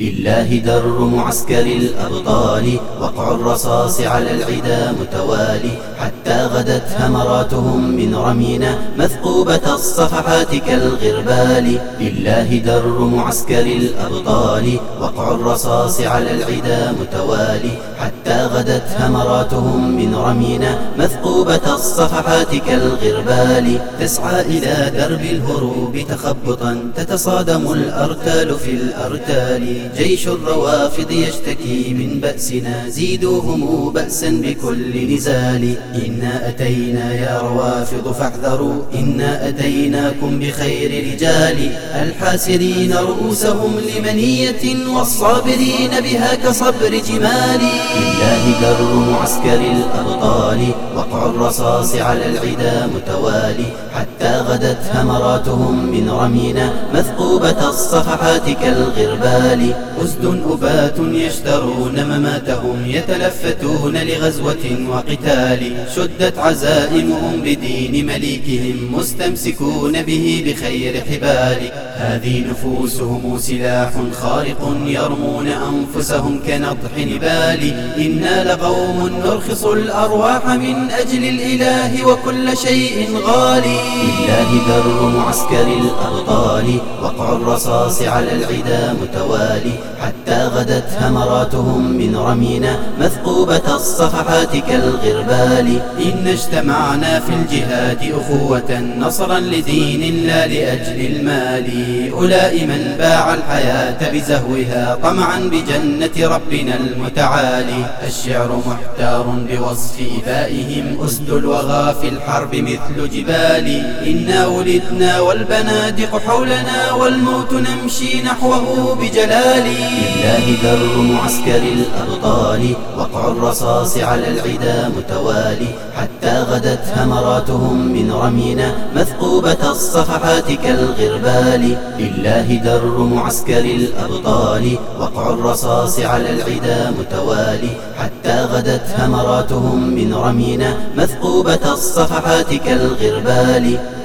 لله در معسكر الأبطال وقع الرصاص على العدا متوالي. حتى غدت همراتهم من رمينا مثقوبة الصفحات كالغربال. لله در معسكر الأبطال وقع الرصاص على العدا متوالي. حتى غدت همراتهم من رمينا مثقوبة الصفحات كالغربال. تسعى إلى درب الهروب تخبطا تتصادم الأرتال في الأرتال. جيش الروافض يشتكي من بأسنا زيدوهم بأسا بكل نزال. إنا أتينا يا روافض فاحذروا إنا أتيناكم بخير رجال. الحاسرين رؤوسهم لمنية والصابرين بها كصبر جمال. لله در معسكر الأبطال وقع الرصاص على العدا متوالي. حتى غدت همراتهم من رمينا مثقوبة الصفحات كالغربال. أسد أبات يشترون مماتهم يتلفتون لغزوة وقتال شدت عزائمهم بدين مليكهم مستمسكون به بخير حبال هذه نفوسهم سلاح خارق يرمون أنفسهم كنضح نبال إنا لقوم نرخص الأرواح من أجل الإله وكل شيء غالي لله در معسكر الأبطال وقع الرصاص على العدا متوالي Bình حتى غدت همراتهم من رمينا مثقوبة الصفحات كالغربال. إن اجتمعنا في الجهاد أخوة نصرا لدين لا لأجل المال. أولئك من باع الحياة بزهوها طمعا بجنة ربنا المتعالي. الشعر محتار بوصف إبائهم أسد الوغى في الحرب مثل جبال. إنا ولدنا والبنادق حولنا والموت نمشي نحوه بجلال. لله در معسكر الأبطال وقع الرصاص على العدا متوالي حتى غدت همراتهم من رمينا مثقوبة الصفحات كالغربال. لله در معسكر الأبطال وقع الرصاص على العدا متوالي حتى غدت همراتهم من رمينا مثقوبة الصفحات كالغربال.